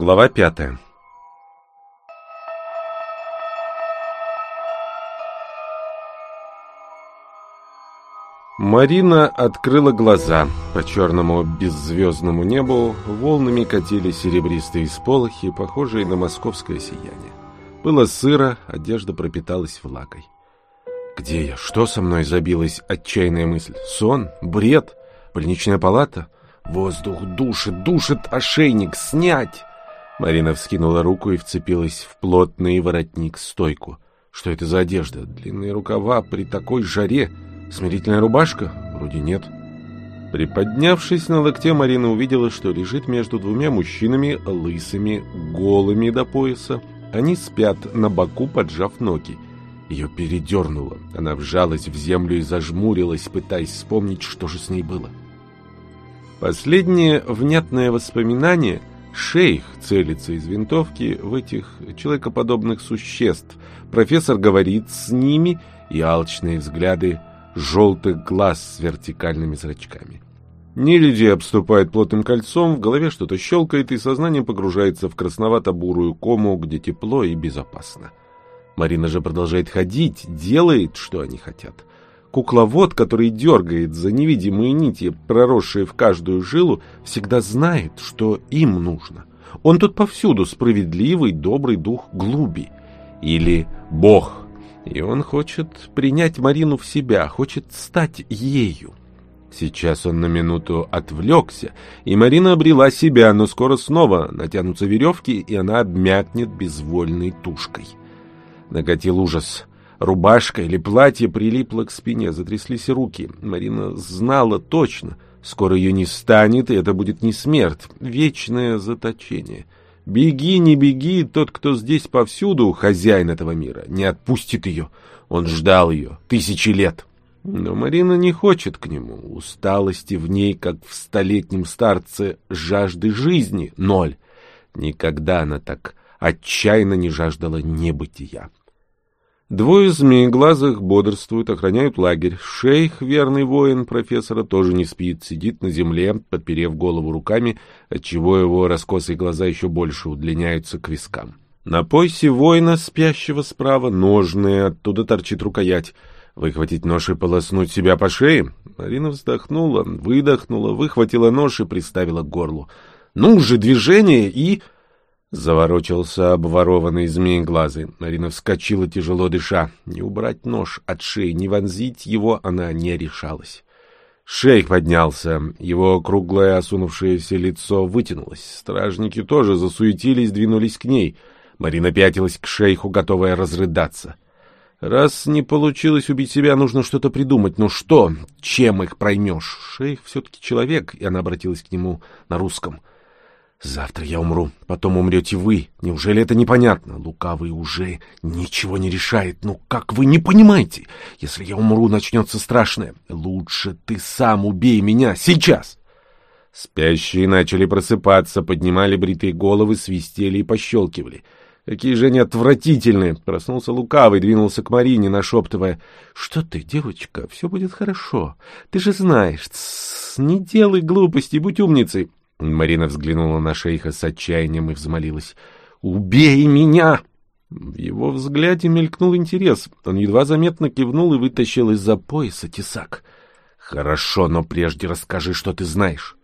Глава пятая Марина открыла глаза. По черному беззвездному небу волнами катили серебристые сполохи, похожие на московское сияние. Было сыро, одежда пропиталась влагой. «Где я? Что со мной?» — забилась отчаянная мысль. «Сон? Бред? Больничная палата? Воздух душит, душит ошейник! Снять!» Марина вскинула руку и вцепилась в плотный воротник-стойку. «Что это за одежда? Длинные рукава при такой жаре?» Смирительная рубашка? Вроде нет. Приподнявшись на локте, Марина увидела, что лежит между двумя мужчинами, лысыми, голыми до пояса. Они спят на боку, поджав ноги. Ее передернуло. Она вжалась в землю и зажмурилась, пытаясь вспомнить, что же с ней было. Последнее внятное воспоминание — шейх целится из винтовки в этих человекоподобных существ. Профессор говорит с ними, и алчные взгляды желтых глаз с вертикальными зрачками. Нелюди обступает плотным кольцом, в голове что-то щелкает, и сознание погружается в красновато-бурую кому, где тепло и безопасно. Марина же продолжает ходить, делает, что они хотят. Кукловод, который дергает за невидимые нити, проросшие в каждую жилу, всегда знает, что им нужно. Он тут повсюду справедливый, добрый дух глуби. Или бог и он хочет принять Марину в себя, хочет стать ею. Сейчас он на минуту отвлекся, и Марина обрела себя, но скоро снова натянутся веревки, и она обмякнет безвольной тушкой. Накатил ужас. Рубашка или платье прилипло к спине, затряслись руки. Марина знала точно, скоро ее не станет, и это будет не смерть, вечное заточение — Беги, не беги, тот, кто здесь повсюду, хозяин этого мира, не отпустит ее. Он ждал ее тысячи лет. Но Марина не хочет к нему. Усталости в ней, как в столетнем старце, жажды жизни — ноль. Никогда она так отчаянно не жаждала небытия. Двое змееглазых бодрствуют, охраняют лагерь. Шейх, верный воин профессора, тоже не спит, сидит на земле, подперев голову руками, отчего его раскосые глаза еще больше удлиняются к вискам. На поясе воина, спящего справа, ножные, оттуда торчит рукоять. Выхватить нож и полоснуть себя по шее? Марина вздохнула, выдохнула, выхватила нож и приставила к горлу. «Ну же, движение и...» Заворочился обворованный змееглазый. Марина вскочила, тяжело дыша. Не убрать нож от шеи, не вонзить его она не решалась. Шейх поднялся. Его круглое осунувшееся лицо вытянулось. Стражники тоже засуетились, двинулись к ней. Марина пятилась к шейху, готовая разрыдаться. Раз не получилось убить себя, нужно что-то придумать. Ну что? Чем их проймешь? Шейх все-таки человек, и она обратилась к нему на русском — Завтра я умру, потом умрете вы. Неужели это непонятно? Лукавый уже ничего не решает. Ну как вы не понимаете? Если я умру, начнется страшное. Лучше ты сам убей меня сейчас. Спящие начали просыпаться, поднимали бритые головы, свистели и пощелкивали. Какие же они отвратительные! Проснулся лукавый, двинулся к Марине, нашептывая. — Что ты, девочка, все будет хорошо. Ты же знаешь, не делай глупостей, будь умницей. Марина взглянула на шейха с отчаянием и взмолилась. «Убей меня!» В его взгляде мелькнул интерес. Он едва заметно кивнул и вытащил из-за пояса тесак. «Хорошо, но прежде расскажи, что ты знаешь».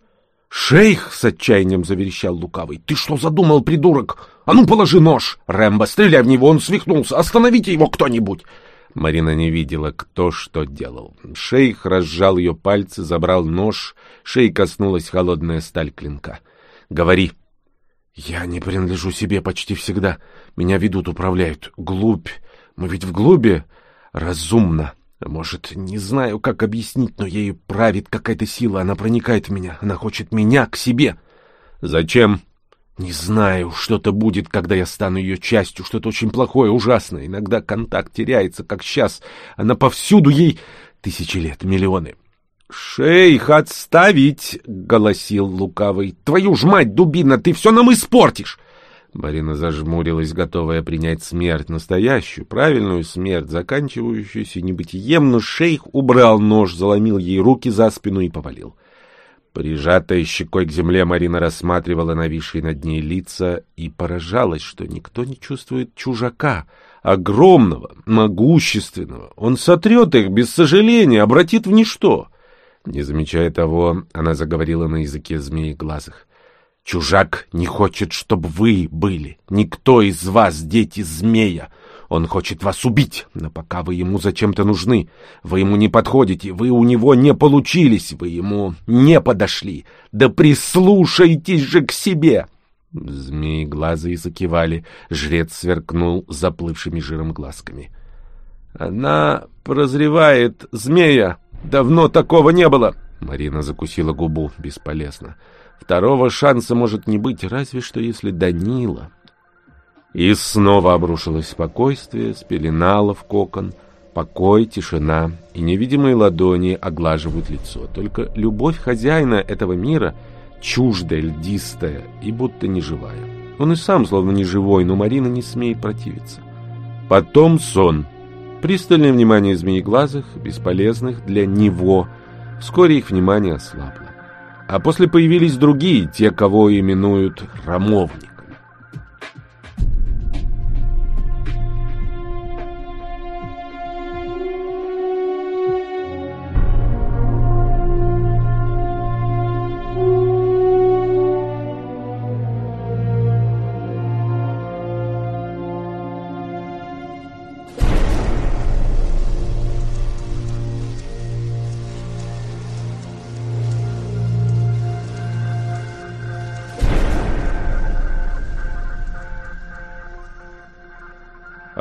«Шейх!» — с отчаянием заверещал лукавый. «Ты что задумал, придурок? А ну, положи нож! Рэмбо, стреляй в него, он свихнулся! Остановите его кто-нибудь!» Марина не видела, кто что делал. Шейх разжал ее пальцы, забрал нож. Шей коснулась холодная сталь клинка. «Говори». «Я не принадлежу себе почти всегда. Меня ведут, управляют. Глубь. Мы ведь в глуби. Разумно. Может, не знаю, как объяснить, но ею правит какая-то сила. Она проникает в меня. Она хочет меня к себе». «Зачем?» Не знаю, что-то будет, когда я стану ее частью, что-то очень плохое, ужасное. Иногда контакт теряется, как сейчас. Она повсюду ей тысячи лет, миллионы. «Шейх, отставить!» — голосил лукавый. «Твою ж мать, дубина, ты все нам испортишь!» Марина зажмурилась, готовая принять смерть, настоящую, правильную смерть, заканчивающуюся небытием, но шейх убрал нож, заломил ей руки за спину и повалил. Прижатая щекой к земле, Марина рассматривала нависшие над ней лица и поражалась, что никто не чувствует чужака, огромного, могущественного. Он сотрет их без сожаления, обратит в ничто. Не замечая того, она заговорила на языке змеи глазах. «Чужак не хочет, чтобы вы были. Никто из вас, дети змея. Он хочет вас убить, но пока вы ему зачем-то нужны. Вы ему не подходите, вы у него не получились, вы ему не подошли. Да прислушайтесь же к себе!» Змеи глаза и закивали. Жрец сверкнул заплывшими жиром глазками. «Она прозревает, змея!» Давно такого не было. Марина закусила губу. Бесполезно. Второго шанса может не быть, разве что если Данила. И снова обрушилось спокойствие, спеленало в кокон. Покой, тишина и невидимые ладони оглаживают лицо. Только любовь хозяина этого мира чуждая, льдистая и будто неживая. Он и сам словно не живой, но Марина не смеет противиться. Потом сон — Пристальное внимание змееглазых, бесполезных для него, вскоре их внимание ослабло. А после появились другие, те, кого именуют храмовник.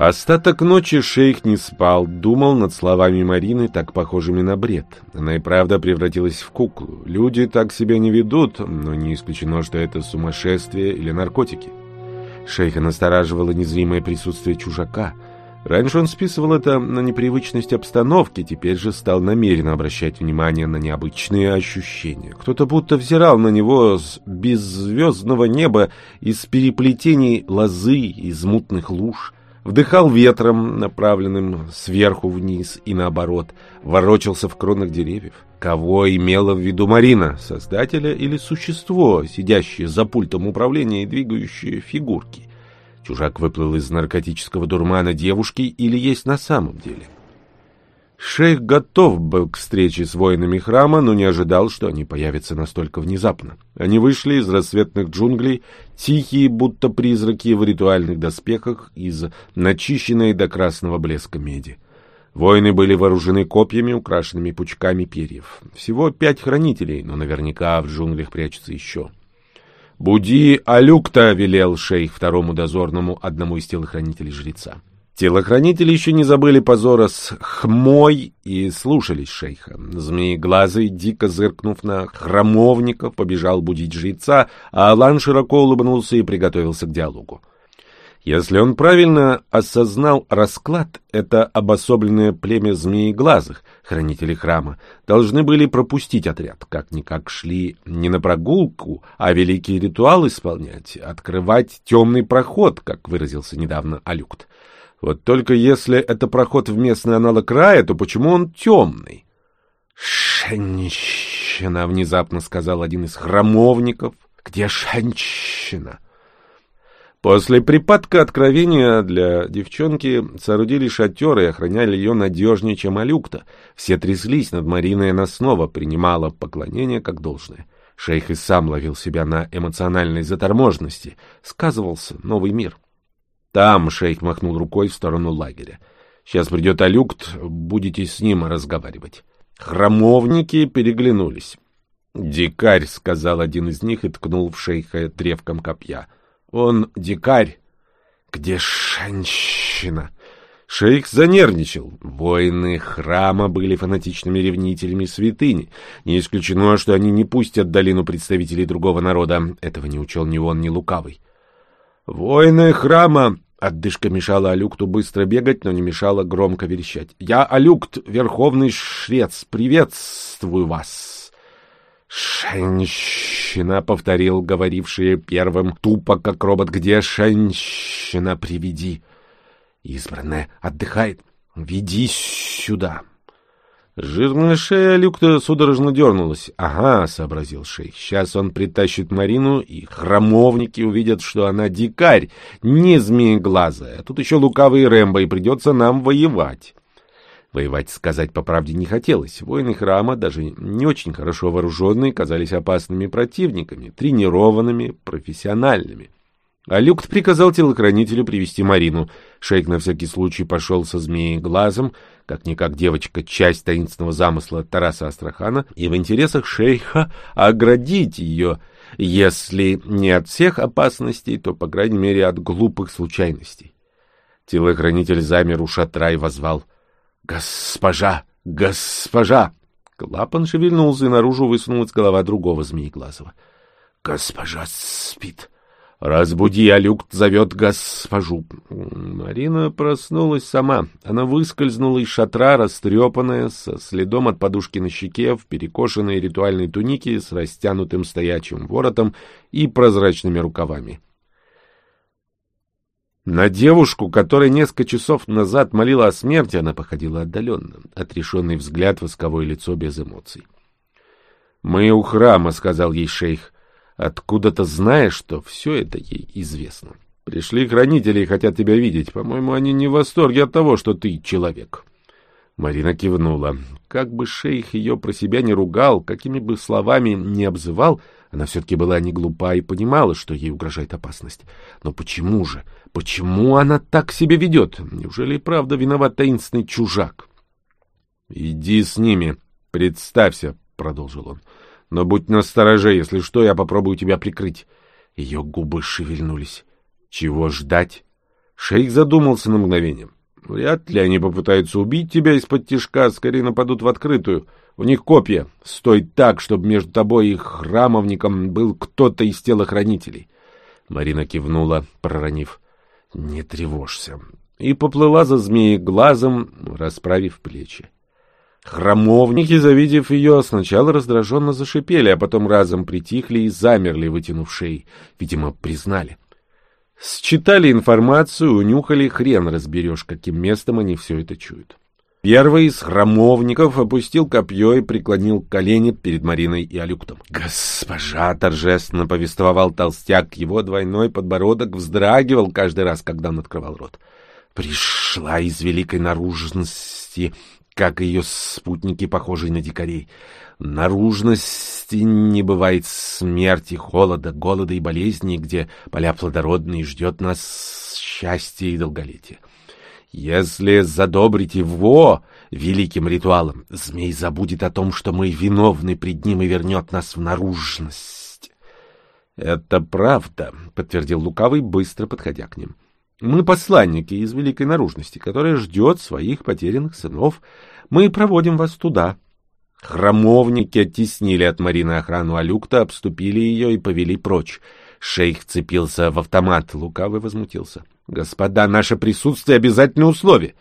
Остаток ночи шейх не спал, думал над словами Марины, так похожими на бред. Она и правда превратилась в куклу. Люди так себя не ведут, но не исключено, что это сумасшествие или наркотики. Шейха настораживало незримое присутствие чужака. Раньше он списывал это на непривычность обстановки, теперь же стал намеренно обращать внимание на необычные ощущения. Кто-то будто взирал на него с беззвездного неба из переплетений лозы, из мутных луж — вдыхал ветром, направленным сверху вниз и наоборот, ворочался в кронах деревьев. Кого имела в виду Марина, создателя или существо, сидящее за пультом управления и двигающее фигурки? Чужак выплыл из наркотического дурмана девушки или есть на самом деле? Шейх готов был к встрече с воинами храма, но не ожидал, что они появятся настолько внезапно. Они вышли из рассветных джунглей, тихие, будто призраки в ритуальных доспехах из начищенной до красного блеска меди. Воины были вооружены копьями, украшенными пучками перьев. Всего пять хранителей, но наверняка в джунглях прячется еще. «Буди Алюкта!» — велел шейх второму дозорному, одному из телохранителей жреца. Телохранители еще не забыли позора с хмой и слушались шейха. Змееглазый, дико зыркнув на храмовников, побежал будить жреца, а Алан широко улыбнулся и приготовился к диалогу. Если он правильно осознал расклад, это обособленное племя змееглазых, хранители храма, должны были пропустить отряд, как-никак шли не на прогулку, а великий ритуал исполнять, открывать темный проход, как выразился недавно Алюкт. Вот только если это проход в местный аналог рая, то почему он темный? «Женщина!» — внезапно сказал один из храмовников. «Где женщина?» После припадка откровения для девчонки соорудили шатер и охраняли ее надежнее, чем Алюкта. Все тряслись над Мариной, она снова принимала поклонение как должное. Шейх и сам ловил себя на эмоциональной заторможенности. Сказывался новый мир. Там шейх махнул рукой в сторону лагеря. Сейчас придет Алюкт, будете с ним разговаривать. Храмовники переглянулись. «Дикарь», — сказал один из них и ткнул в шейха древком копья. «Он дикарь». «Где женщина?» Шейх занервничал. Воины храма были фанатичными ревнителями святыни. Не исключено, что они не пустят долину представителей другого народа. Этого не учел ни он, ни лукавый. «Воины храма!» Отдышка мешала Алюкту быстро бегать, но не мешала громко верещать. «Я Алюкт, верховный шрец, приветствую вас!» «Женщина!» — повторил говоривший первым, тупо как робот. «Где женщина? Приведи!» «Избранная отдыхает. Веди сюда!» Жирная шея Люкта судорожно дернулась. «Ага», — сообразил шейх, — «сейчас он притащит Марину, и храмовники увидят, что она дикарь, не змееглазая. Тут еще лукавый Рэмбо, и придется нам воевать». Воевать, сказать по правде, не хотелось. Воины храма, даже не очень хорошо вооруженные, казались опасными противниками, тренированными, профессиональными. А Люкт приказал телохранителю привести Марину. Шейк на всякий случай пошел со змеей глазом, как-никак девочка — часть таинственного замысла Тараса Астрахана, и в интересах шейха оградить ее, если не от всех опасностей, то, по крайней мере, от глупых случайностей. Телохранитель замер у шатра и возвал «Госпожа! Госпожа!» Клапан шевельнулся, и наружу высунулась голова другого змееглазого. «Госпожа спит!» «Разбуди, Алюк зовет госпожу». Марина проснулась сама. Она выскользнула из шатра, растрепанная, со следом от подушки на щеке, в перекошенной ритуальной тунике с растянутым стоячим воротом и прозрачными рукавами. На девушку, которая несколько часов назад молила о смерти, она походила отдаленно. Отрешенный взгляд, восковое лицо без эмоций. «Мы у храма», — сказал ей шейх откуда-то знаешь, что все это ей известно. Пришли хранители и хотят тебя видеть. По-моему, они не в восторге от того, что ты человек. Марина кивнула. Как бы шейх ее про себя не ругал, какими бы словами не обзывал, она все-таки была не глупа и понимала, что ей угрожает опасность. Но почему же? Почему она так себя ведет? Неужели и правда виноват таинственный чужак? — Иди с ними, представься, — продолжил он. Но будь настороже, если что, я попробую тебя прикрыть. Ее губы шевельнулись. Чего ждать? Шейх задумался на мгновение. Вряд ли они попытаются убить тебя из-под тишка, скорее нападут в открытую. У них копья. Стой так, чтобы между тобой и храмовником был кто-то из телохранителей. Марина кивнула, проронив. Не тревожься. И поплыла за змеей глазом, расправив плечи. Храмовники, завидев ее, сначала раздраженно зашипели, а потом разом притихли и замерли, вытянув шеи. Видимо, признали. Считали информацию, унюхали, хрен разберешь, каким местом они все это чуют. Первый из храмовников опустил копье и преклонил колени перед Мариной и Алюктом. «Госпожа!» — торжественно повествовал толстяк. Его двойной подбородок вздрагивал каждый раз, когда он открывал рот. «Пришла из великой наружности как ее спутники, похожие на дикарей. Наружности не бывает смерти, холода, голода и болезней, где поля плодородные ждет нас счастье и долголетие. Если задобрить его великим ритуалом, змей забудет о том, что мы виновны пред ним и вернет нас в наружность. — Это правда, — подтвердил Лукавый, быстро подходя к ним. Мы посланники из великой наружности, которая ждет своих потерянных сынов. Мы проводим вас туда. Храмовники оттеснили от Марины охрану Алюкта, обступили ее и повели прочь. Шейх цепился в автомат, лукавый возмутился. — Господа, наше присутствие — обязательное условие.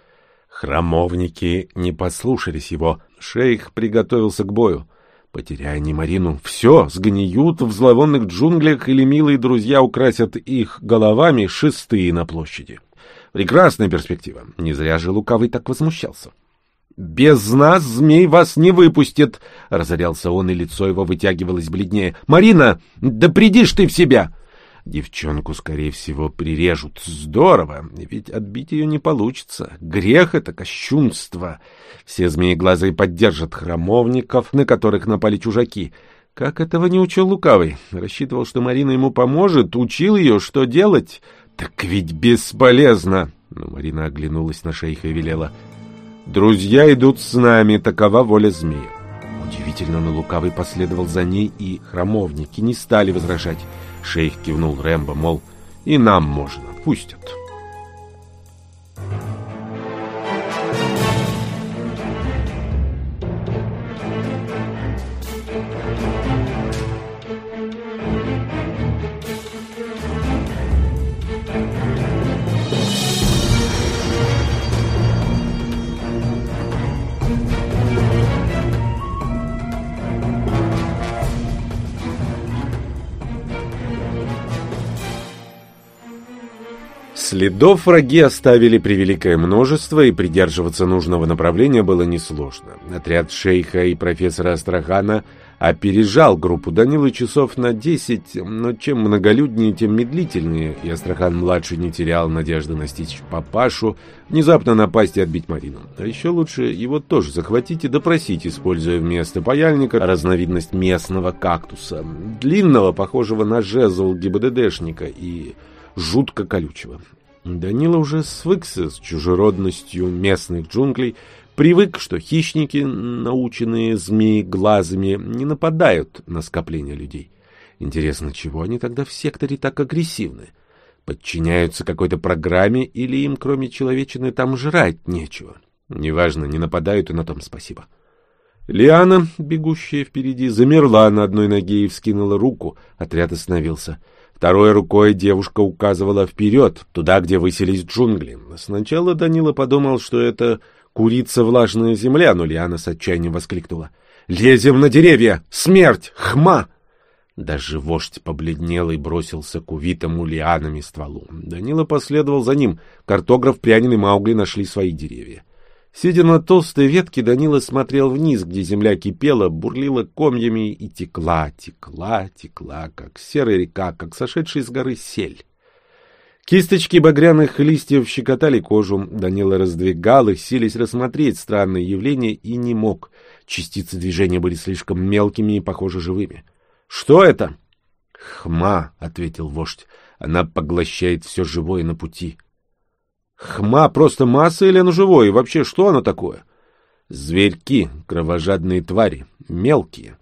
Храмовники не послушались его. Шейх приготовился к бою. Потеряя не Марину, все, сгниют в зловонных джунглях или милые друзья украсят их головами шестые на площади. Прекрасная перспектива. Не зря же Лукавый так возмущался. «Без нас змей вас не выпустит!» — разорялся он, и лицо его вытягивалось бледнее. «Марина, да придишь ты в себя!» Девчонку, скорее всего, прирежут. Здорово, ведь отбить ее не получится. Грех — это кощунство. Все змееглазые поддержат храмовников, на которых напали чужаки. Как этого не учил Лукавый? Рассчитывал, что Марина ему поможет, учил ее, что делать. Так ведь бесполезно. Но Марина оглянулась на шейха и велела. «Друзья идут с нами, такова воля змея». Удивительно, но Лукавый последовал за ней, и храмовники не стали возражать. Шейх кивнул Рэмбо, мол, и нам можно, пустят. Следов враги оставили превеликое множество, и придерживаться нужного направления было несложно. Отряд шейха и профессора Астрахана опережал группу Данилы часов на десять, но чем многолюднее, тем медлительнее, и Астрахан-младший не терял надежды настичь папашу, внезапно напасть и отбить Марину. А еще лучше его тоже захватить и допросить, используя вместо паяльника разновидность местного кактуса, длинного, похожего на жезл ГИБДДшника и жутко колючего. Данила уже свыкся с чужеродностью местных джунглей, привык, что хищники, наученные змеи глазами, не нападают на скопление людей. Интересно, чего они тогда в секторе так агрессивны? Подчиняются какой-то программе или им, кроме человечины, там жрать нечего? Неважно, не нападают, и на том спасибо. Лиана, бегущая впереди, замерла на одной ноге и вскинула руку. Отряд остановился. Второй рукой девушка указывала вперед, туда, где высились джунгли. Сначала Данила подумал, что это курица влажная земля, но Лиана с отчаянием воскликнула. «Лезем на деревья! Смерть! Хма!» Даже вождь побледнел и бросился к увитому лианами стволу. Данила последовал за ним. Картограф, Прянин и Маугли нашли свои деревья. Сидя на толстой ветке, Данила смотрел вниз, где земля кипела, бурлила комьями и текла, текла, текла, как серая река, как сошедшая с горы сель. Кисточки багряных листьев щекотали кожу. Данила раздвигал их, сились рассмотреть странное явление, и не мог. Частицы движения были слишком мелкими и, похоже, живыми. — Что это? — Хма, — ответил вождь. Она поглощает все живое на пути. Хма просто масса или оно живое? Вообще, что оно такое? Зверьки, кровожадные твари, мелкие.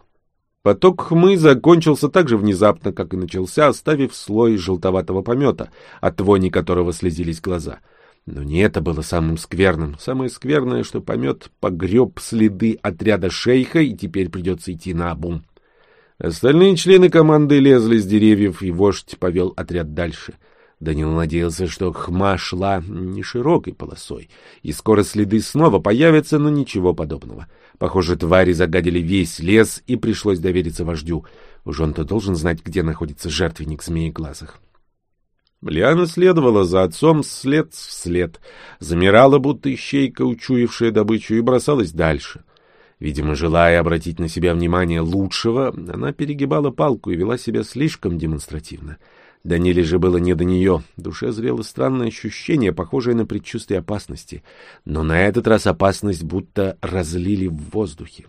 Поток хмы закончился так же внезапно, как и начался, оставив слой желтоватого помета, от вони которого слезились глаза. Но не это было самым скверным. Самое скверное, что помет погреб следы отряда шейха, и теперь придется идти на обум. Остальные члены команды лезли с деревьев, и вождь повел отряд дальше — Данил надеялся, что хма шла не широкой полосой, и скоро следы снова появятся, но ничего подобного. Похоже, твари загадили весь лес, и пришлось довериться вождю. Уж он-то должен знать, где находится жертвенник змееглазых. Лиана следовала за отцом след в след, замирала, будто ищейка, учуявшая добычу, и бросалась дальше. Видимо, желая обратить на себя внимание лучшего, она перегибала палку и вела себя слишком демонстративно — Даниле же было не до нее. В душе зрело странное ощущение, похожее на предчувствие опасности. Но на этот раз опасность будто разлили в воздухе.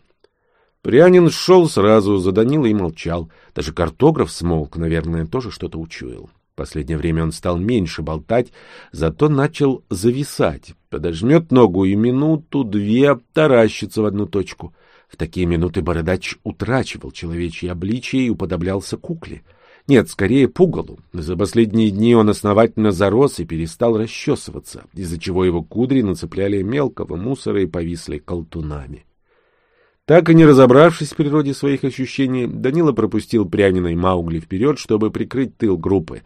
Прянин шел сразу за Данила и молчал. Даже картограф смолк, наверное, тоже что-то учуял. В последнее время он стал меньше болтать, зато начал зависать. Подожмет ногу и минуту-две таращится в одну точку. В такие минуты бородач утрачивал человечье обличие и уподоблялся кукле — нет, скорее пугалу. За последние дни он основательно зарос и перестал расчесываться, из-за чего его кудри нацепляли мелкого мусора и повисли колтунами. Так и не разобравшись в природе своих ощущений, Данила пропустил Прянина и Маугли вперед, чтобы прикрыть тыл группы.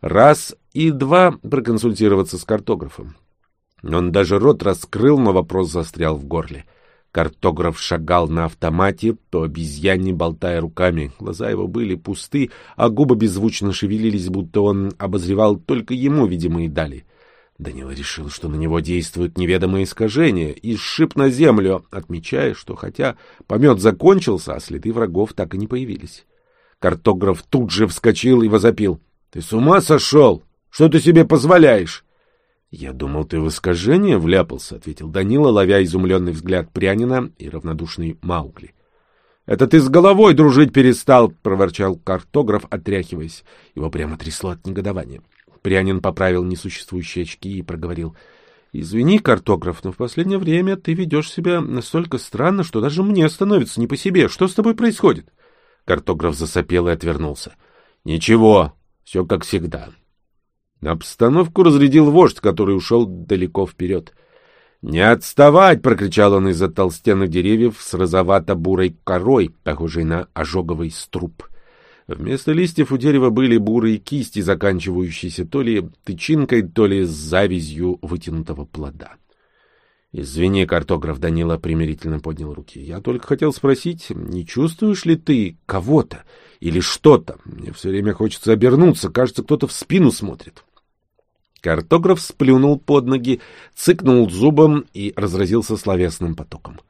Раз и два проконсультироваться с картографом. Он даже рот раскрыл, но вопрос застрял в горле. — Картограф шагал на автомате, то обезьяне болтая руками. Глаза его были пусты, а губы беззвучно шевелились, будто он обозревал только ему видимые дали. Данила решил, что на него действуют неведомые искажения, и сшиб на землю, отмечая, что хотя помет закончился, а следы врагов так и не появились. Картограф тут же вскочил и возопил. — Ты с ума сошел? Что ты себе позволяешь? — Я думал, ты в искажение вляпался, — ответил Данила, ловя изумленный взгляд Прянина и равнодушный Маугли. — Это ты с головой дружить перестал, — проворчал картограф, отряхиваясь. Его прямо трясло от негодования. Прянин поправил несуществующие очки и проговорил. — Извини, картограф, но в последнее время ты ведешь себя настолько странно, что даже мне становится не по себе. Что с тобой происходит? Картограф засопел и отвернулся. — Ничего, все как всегда. Обстановку разрядил вождь, который ушел далеко вперед. «Не отставать!» — прокричал он из-за толстенных деревьев с розовато-бурой корой, похожей на ожоговый струп. Вместо листьев у дерева были бурые кисти, заканчивающиеся то ли тычинкой, то ли завязью вытянутого плода. «Извини, картограф Данила примирительно поднял руки. Я только хотел спросить, не чувствуешь ли ты кого-то или что-то? Мне все время хочется обернуться, кажется, кто-то в спину смотрит». Картограф сплюнул под ноги, цыкнул зубом и разразился словесным потоком.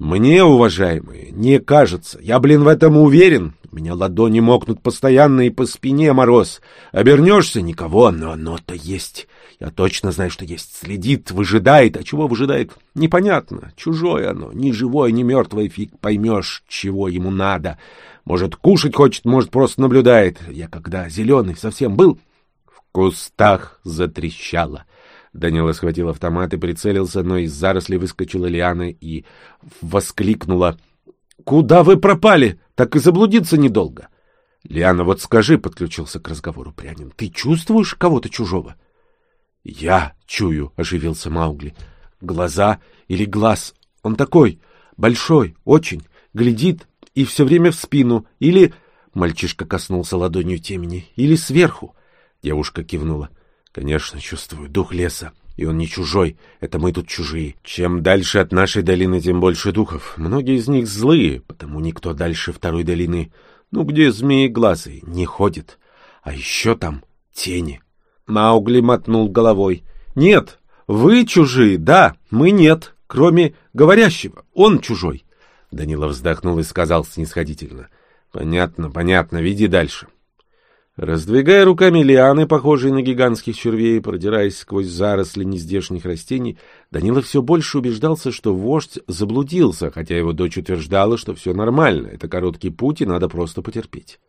Мне, уважаемые, не кажется. Я, блин, в этом уверен. У меня ладони мокнут постоянно и по спине мороз. Обернешься — никого, но оно-то есть. Я точно знаю, что есть. Следит, выжидает. А чего выжидает? Непонятно. Чужое оно. Ни живое, ни мертвое. Фиг поймешь, чего ему надо. Может, кушать хочет, может, просто наблюдает. Я когда зеленый совсем был, кустах затрещало. Данила схватил автомат и прицелился, но из зарослей выскочила Лиана и воскликнула. — Куда вы пропали? Так и заблудиться недолго. — Лиана, вот скажи, — подключился к разговору Прянин, — ты чувствуешь кого-то чужого? — Я чую, — оживился Маугли. — Глаза или глаз? Он такой, большой, очень, глядит и все время в спину. Или... Мальчишка коснулся ладонью темени. Или сверху. Девушка кивнула. — Конечно, чувствую дух леса. И он не чужой, это мы тут чужие. Чем дальше от нашей долины, тем больше духов. Многие из них злые, потому никто дальше второй долины, ну где змеи глазы, не ходит. А еще там тени. Маугли мотнул головой. Нет, вы чужие, да, мы нет, кроме говорящего, он чужой. Данила вздохнул и сказал снисходительно. Понятно, понятно, веди дальше. — Раздвигая руками лианы, похожие на гигантских червей, продираясь сквозь заросли нездешних растений, Данила все больше убеждался, что вождь заблудился, хотя его дочь утверждала, что все нормально, это короткий путь и надо просто потерпеть.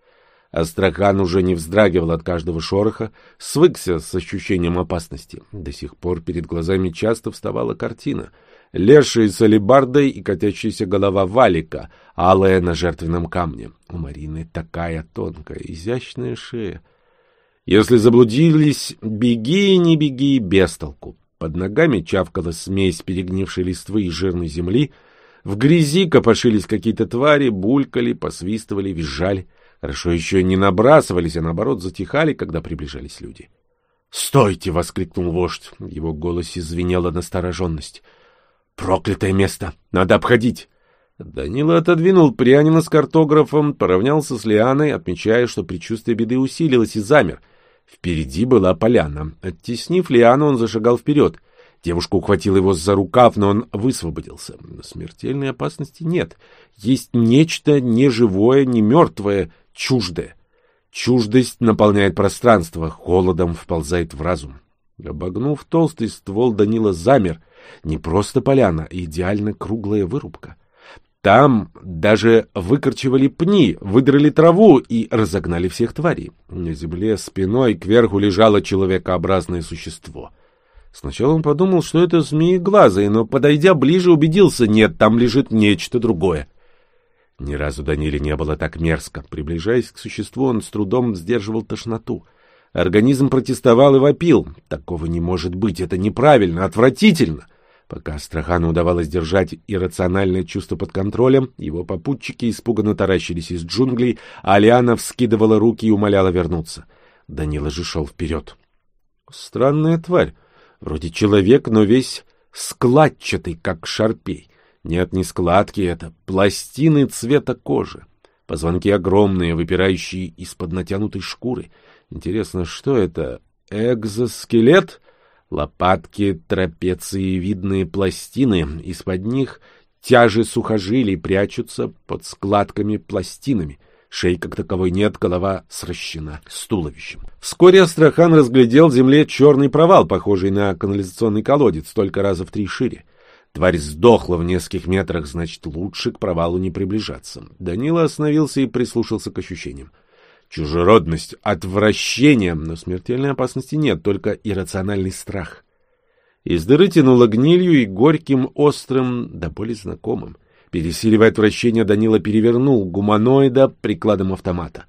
Астракан уже не вздрагивал от каждого шороха, свыкся с ощущением опасности. До сих пор перед глазами часто вставала картина — леший с алебардой и катящаяся голова валика, алая на жертвенном камне. У Марины такая тонкая, изящная шея. Если заблудились, беги и не беги, без толку. Под ногами чавкала смесь перегнившей листвы и жирной земли. В грязи копошились какие-то твари, булькали, посвистывали, визжали. Хорошо еще не набрасывались, а наоборот затихали, когда приближались люди. «Стойте!» — воскликнул вождь. В его голосе звенела настороженность. Проклятое место! Надо обходить! Данила отодвинул прянина с картографом, поравнялся с Лианой, отмечая, что предчувствие беды усилилось и замер. Впереди была поляна. Оттеснив Лиану, он зашагал вперед. Девушка ухватила его за рукав, но он высвободился. Но смертельной опасности нет. Есть нечто неживое, не мертвое, чуждое. Чуждость наполняет пространство, холодом вползает в разум. Обогнув толстый ствол, Данила замер — не просто поляна, а идеально круглая вырубка. Там даже выкорчевали пни, выдрали траву и разогнали всех тварей. На земле спиной кверху лежало человекообразное существо. Сначала он подумал, что это змеи-глазые, но, подойдя ближе, убедился, нет, там лежит нечто другое. Ни разу Даниле не было так мерзко. Приближаясь к существу, он с трудом сдерживал тошноту. Организм протестовал и вопил. Такого не может быть, это неправильно, отвратительно. Пока Астрахану удавалось держать иррациональное чувство под контролем, его попутчики испуганно таращились из джунглей, а Алиана вскидывала руки и умоляла вернуться. Данила же шел вперед. Странная тварь. Вроде человек, но весь складчатый, как шарпей. Нет, не складки это, пластины цвета кожи. Позвонки огромные, выпирающие из-под натянутой шкуры. Интересно, что это? Экзоскелет? Лопатки, трапеции, видные пластины, из-под них тяжи сухожилий прячутся под складками пластинами. Шеи как таковой нет, голова сращена с туловищем. Вскоре Астрахан разглядел в земле черный провал, похожий на канализационный колодец, только раза в три шире. Тварь сдохла в нескольких метрах, значит, лучше к провалу не приближаться. Данила остановился и прислушался к ощущениям чужеродность, отвращение, но смертельной опасности нет, только иррациональный страх. Из дыры тянуло гнилью и горьким, острым, да более знакомым. Пересиливая отвращение, Данила перевернул гуманоида прикладом автомата.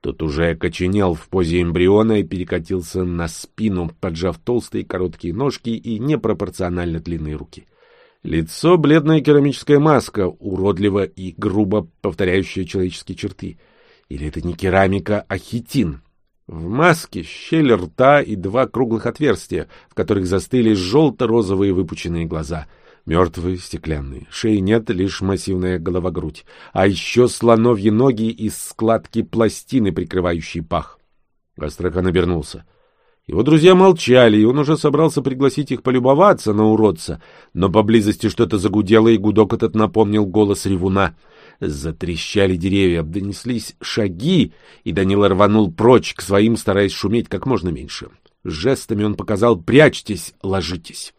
Тот уже окоченел в позе эмбриона и перекатился на спину, поджав толстые короткие ножки и непропорционально длинные руки. Лицо — бледная керамическая маска, уродливо и грубо повторяющая человеческие черты — или это не керамика, а хитин? В маске щель рта и два круглых отверстия, в которых застыли желто-розовые выпученные глаза. Мертвые, стеклянные. Шеи нет, лишь массивная голова-грудь. А еще слоновьи ноги из складки пластины, прикрывающие пах. Астракан обернулся. Его друзья молчали, и он уже собрался пригласить их полюбоваться на уродца, но поблизости что-то загудело, и гудок этот напомнил голос ревуна. Затрещали деревья, донеслись шаги, и Данила рванул прочь к своим, стараясь шуметь как можно меньше. Жестами он показал «прячьтесь, ложитесь».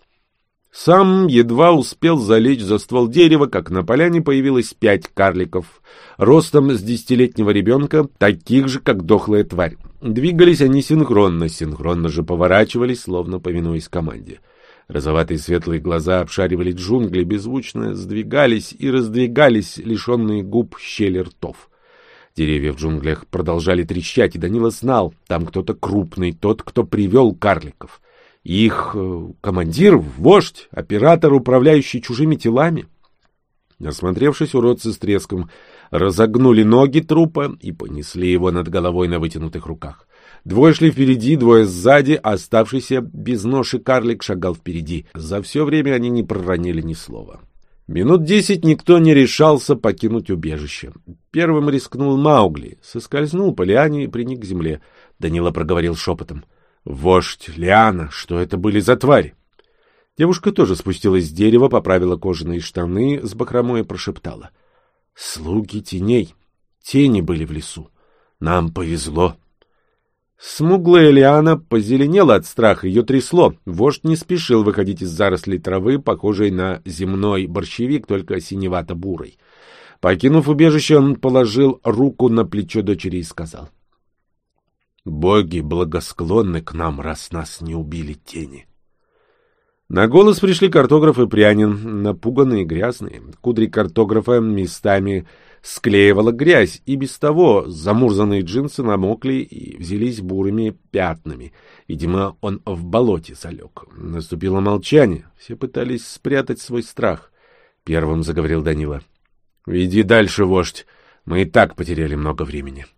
Сам едва успел залечь за ствол дерева, как на поляне появилось пять карликов, ростом с десятилетнего ребенка, таких же, как дохлая тварь. Двигались они синхронно, синхронно же поворачивались, словно повинуясь команде. Розоватые светлые глаза обшаривали джунгли, беззвучно сдвигались и раздвигались, лишенные губ щели ртов. Деревья в джунглях продолжали трещать, и Данила знал, там кто-то крупный, тот, кто привел карликов. Их э, командир, вождь, оператор, управляющий чужими телами. Осмотревшись, уродцы с треском разогнули ноги трупа и понесли его над головой на вытянутых руках. Двое шли впереди, двое сзади, оставшийся без ноши карлик шагал впереди. За все время они не проронили ни слова. Минут десять никто не решался покинуть убежище. Первым рискнул Маугли, соскользнул по лиане и приник к земле. Данила проговорил шепотом. Вождь, Лиана, что это были за твари? Девушка тоже спустилась с дерева, поправила кожаные штаны с бахромой и прошептала. Слуги теней. Тени были в лесу. Нам повезло. Смуглая Лиана позеленела от страха, ее трясло. Вождь не спешил выходить из зарослей травы, похожей на земной борщевик, только синевато-бурой. Покинув убежище, он положил руку на плечо дочери и сказал. Боги благосклонны к нам, раз нас не убили тени. На голос пришли картограф и прянин, напуганные и грязные. Кудри картографа местами склеивала грязь, и без того замурзанные джинсы намокли и взялись бурыми пятнами. Видимо, он в болоте залег. Наступило молчание. Все пытались спрятать свой страх. Первым заговорил Данила. — Иди дальше, вождь. Мы и так потеряли много времени. —